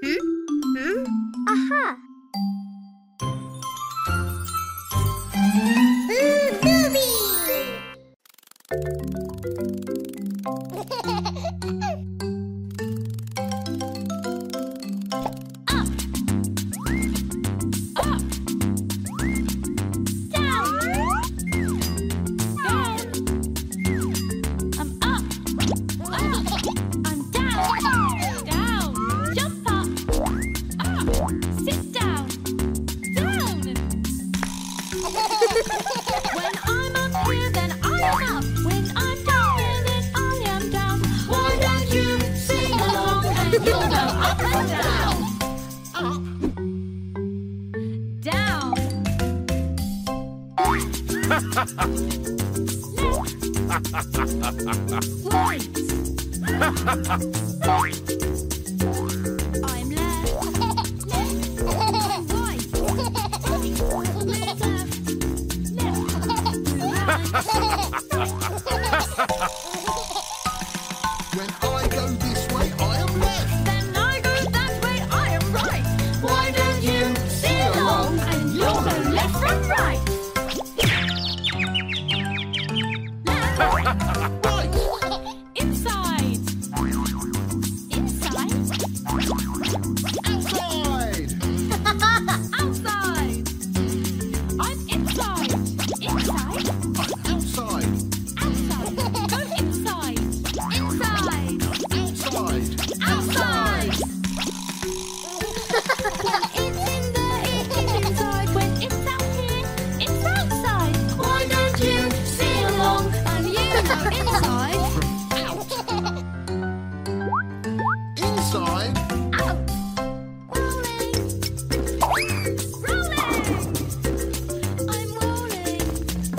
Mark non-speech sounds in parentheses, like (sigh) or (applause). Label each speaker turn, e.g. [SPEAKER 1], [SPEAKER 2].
[SPEAKER 1] Hmm? Hmm? Aha! Ooh! (laughs)
[SPEAKER 2] when I'm up then I am up. When I'm down then I am down. Why don't you sing along and you'll up and down? Up. Down. Left. right. (laughs)
[SPEAKER 3] when